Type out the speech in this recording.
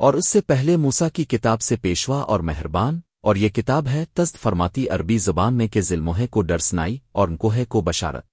اور اس سے پہلے موسا کی کتاب سے پیشوا اور مہربان، اور یہ کتاب ہے تزد فرماتی عربی زبان میں کہ ذلموہے کو ڈرسنائی اور کوہے کو بشارت۔